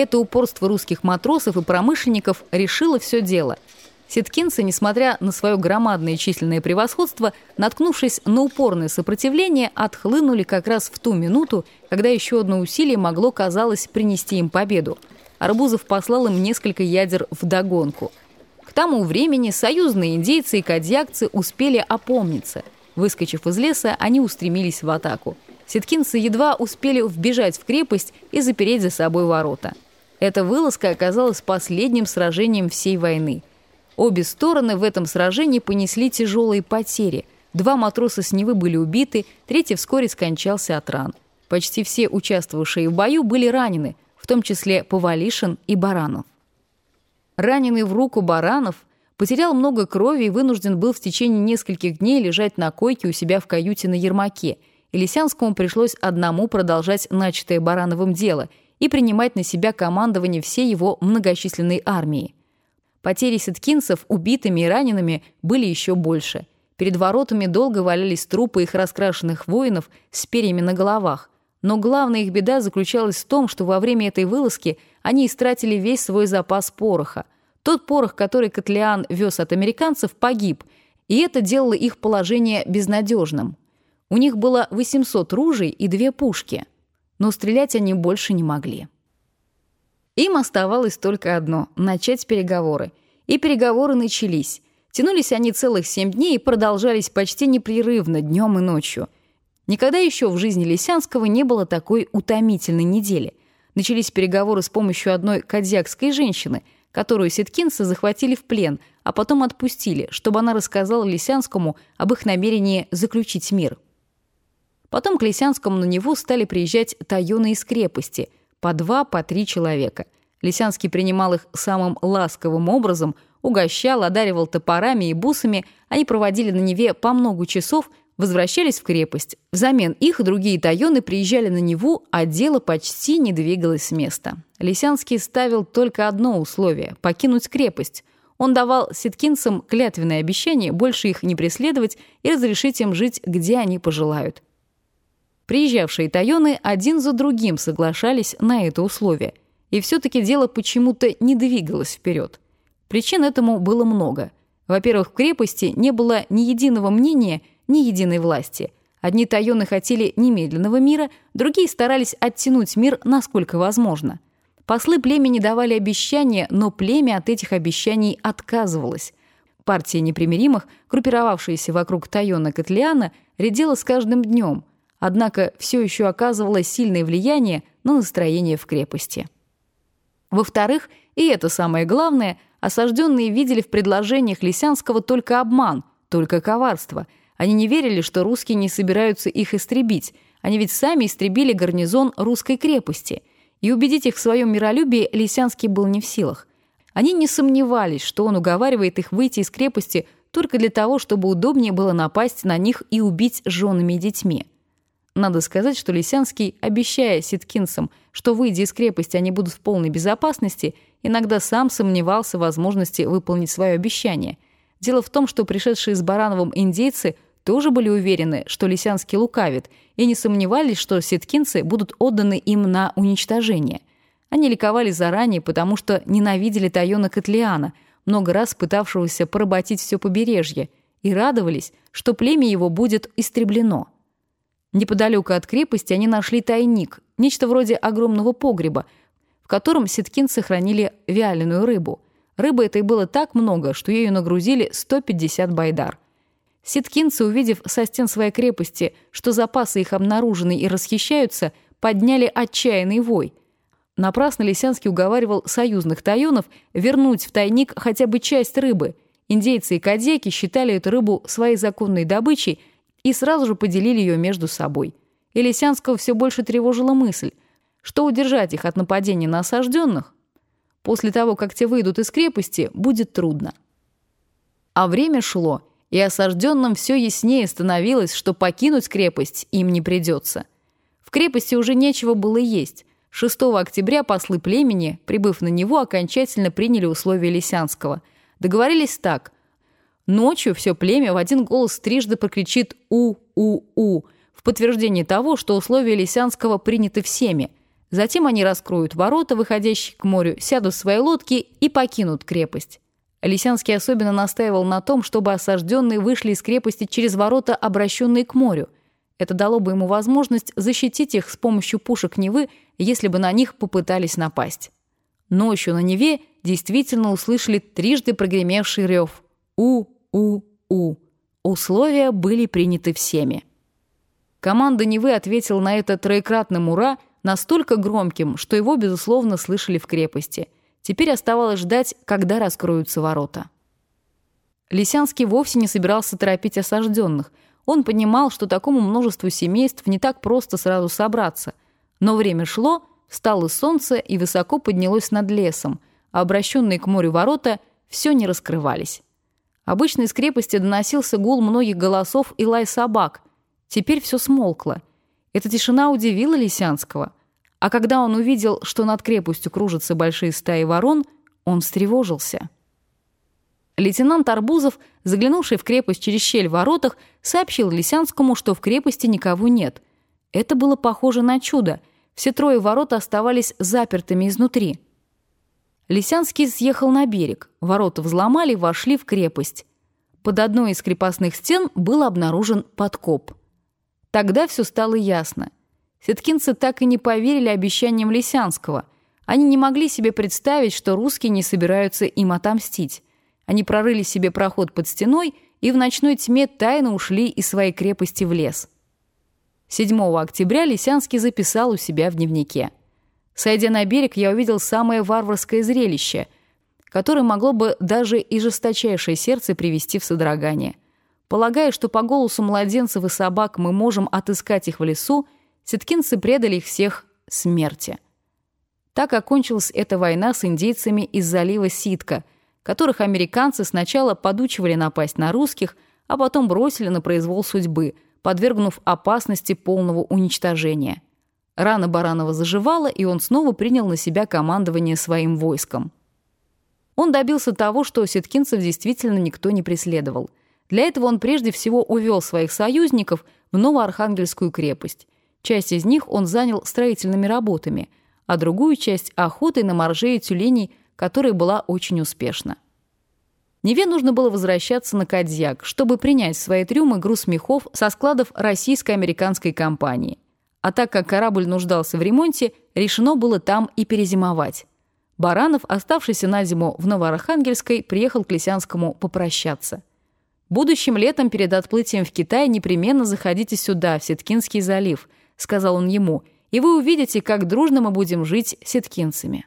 Это упорство русских матросов и промышленников решило все дело. Ситкинцы, несмотря на свое громадное численное превосходство, наткнувшись на упорное сопротивление, отхлынули как раз в ту минуту, когда еще одно усилие могло, казалось, принести им победу. Арбузов послал им несколько ядер вдогонку. К тому времени союзные индейцы и кадьякцы успели опомниться. Выскочив из леса, они устремились в атаку – Ситкинцы едва успели вбежать в крепость и запереть за собой ворота. Эта вылазка оказалась последним сражением всей войны. Обе стороны в этом сражении понесли тяжелые потери. Два матроса с Невы были убиты, третий вскоре скончался от ран. Почти все участвовавшие в бою были ранены, в том числе Повалишин и Баранов. Раненый в руку Баранов потерял много крови и вынужден был в течение нескольких дней лежать на койке у себя в каюте на Ермаке – и Лисянскому пришлось одному продолжать начатое Барановым дело и принимать на себя командование всей его многочисленной армии. Потери сеткинцев убитыми и ранеными были еще больше. Перед воротами долго валялись трупы их раскрашенных воинов с перьями на головах. Но главная их беда заключалась в том, что во время этой вылазки они истратили весь свой запас пороха. Тот порох, который Котлеан вез от американцев, погиб, и это делало их положение безнадежным. У них было 800 ружей и две пушки, но стрелять они больше не могли. Им оставалось только одно — начать переговоры. И переговоры начались. Тянулись они целых семь дней и продолжались почти непрерывно днем и ночью. Никогда еще в жизни Лисянского не было такой утомительной недели. Начались переговоры с помощью одной кадьякской женщины, которую сеткинцы захватили в плен, а потом отпустили, чтобы она рассказала Лисянскому об их намерении заключить мир. Потом к Лисянскому на него стали приезжать таюны из крепости, по два, по три человека. Лисянский принимал их самым ласковым образом, угощал, одаривал топорами и бусами, они проводили на Неве по много часов, возвращались в крепость. Взамен их другие тайоны приезжали на Неву, а дело почти не двигалось с места. Лисянский ставил только одно условие – покинуть крепость. Он давал ситкинцам клятвенное обещание больше их не преследовать и разрешить им жить, где они пожелают. Приезжавшие тайоны один за другим соглашались на это условие. И все-таки дело почему-то не двигалось вперед. Причин этому было много. Во-первых, в крепости не было ни единого мнения, ни единой власти. Одни тайоны хотели немедленного мира, другие старались оттянуть мир насколько возможно. Послы племени давали обещания, но племя от этих обещаний отказывалось. Партия непримиримых, группировавшаяся вокруг Тайона Котлеана, редела с каждым днем – однако все еще оказывало сильное влияние на настроение в крепости. Во-вторых, и это самое главное, осажденные видели в предложениях Лисянского только обман, только коварство. Они не верили, что русские не собираются их истребить. Они ведь сами истребили гарнизон русской крепости. И убедить их в своем миролюбии Лисянский был не в силах. Они не сомневались, что он уговаривает их выйти из крепости только для того, чтобы удобнее было напасть на них и убить женами и детьми. Надо сказать, что Лисянский, обещая ситкинцам, что, выйдя из крепости, они будут в полной безопасности, иногда сам сомневался в возможности выполнить свое обещание. Дело в том, что пришедшие с Барановым индейцы тоже были уверены, что Лисянский лукавит, и не сомневались, что ситкинцы будут отданы им на уничтожение. Они ликовали заранее, потому что ненавидели Тайона Котлеана, много раз пытавшегося поработить все побережье, и радовались, что племя его будет истреблено – Неподалеку от крепости они нашли тайник, нечто вроде огромного погреба, в котором ситкинцы хранили вяленую рыбу. Рыбы этой было так много, что ею нагрузили 150 байдар. Ситкинцы, увидев со стен своей крепости, что запасы их обнаружены и расхищаются, подняли отчаянный вой. Напрасно Лисянский уговаривал союзных тайонов вернуть в тайник хотя бы часть рыбы. Индейцы и кадеки считали эту рыбу своей законной добычей и сразу же поделили ее между собой. И Лисянского все больше тревожила мысль, что удержать их от нападения на осажденных после того, как те выйдут из крепости, будет трудно. А время шло, и осажденным все яснее становилось, что покинуть крепость им не придется. В крепости уже нечего было есть. 6 октября послы племени, прибыв на него, окончательно приняли условия Лисянского. Договорились так – Ночью все племя в один голос трижды прокричит «У-у-у» в подтверждение того, что условия Лисянского приняты всеми. Затем они раскроют ворота, выходящие к морю, сядут в свои лодки и покинут крепость. Лисянский особенно настаивал на том, чтобы осажденные вышли из крепости через ворота, обращенные к морю. Это дало бы ему возможность защитить их с помощью пушек Невы, если бы на них попытались напасть. Ночью на Неве действительно услышали трижды прогремевший рев «У-у-у». Условия были приняты всеми. Команда Невы ответила на это троекратным «Ура», настолько громким, что его, безусловно, слышали в крепости. Теперь оставалось ждать, когда раскроются ворота. Лисянский вовсе не собирался торопить осажденных. Он понимал, что такому множеству семейств не так просто сразу собраться. Но время шло, встало солнце и высоко поднялось над лесом, а обращенные к морю ворота все не раскрывались. Обычно из крепости доносился гул многих голосов и лай собак. Теперь все смолкло. Эта тишина удивила Лисянского. А когда он увидел, что над крепостью кружатся большие стаи ворон, он встревожился. Лейтенант Арбузов, заглянувший в крепость через щель в воротах, сообщил Лисянскому, что в крепости никого нет. Это было похоже на чудо. Все трое ворот оставались запертыми изнутри. Лисянский съехал на берег. Ворота взломали, вошли в крепость. Под одной из крепостных стен был обнаружен подкоп. Тогда все стало ясно. Сеткинцы так и не поверили обещаниям Лисянского. Они не могли себе представить, что русские не собираются им отомстить. Они прорыли себе проход под стеной и в ночной тьме тайно ушли из своей крепости в лес. 7 октября Лисянский записал у себя в дневнике. «Сойдя на берег, я увидел самое варварское зрелище, которое могло бы даже и жесточайшее сердце привести в содрогание. Полагая, что по голосу младенцев и собак мы можем отыскать их в лесу, Ситкинцы предали их всех смерти. Так окончилась эта война с индейцами из залива Ситка, которых американцы сначала подучивали напасть на русских, а потом бросили на произвол судьбы, подвергнув опасности полного уничтожения. Рана Баранова заживала, и он снова принял на себя командование своим войском. Он добился того, что сеткинцев действительно никто не преследовал. Для этого он прежде всего увел своих союзников в Новоархангельскую крепость – Часть из них он занял строительными работами, а другую часть – охотой на моржей и тюленей, которая была очень успешна. Неве нужно было возвращаться на Кадьяк, чтобы принять в свои трюмы груз мехов со складов российско-американской компании. А так как корабль нуждался в ремонте, решено было там и перезимовать. Баранов, оставшийся на зиму в Новоархангельской, приехал к Лисянскому попрощаться. «Будущим летом перед отплытием в Китай непременно заходите сюда, в Сеткинский залив», сказал он ему, и вы увидите, как дружно мы будем жить сеткинцами.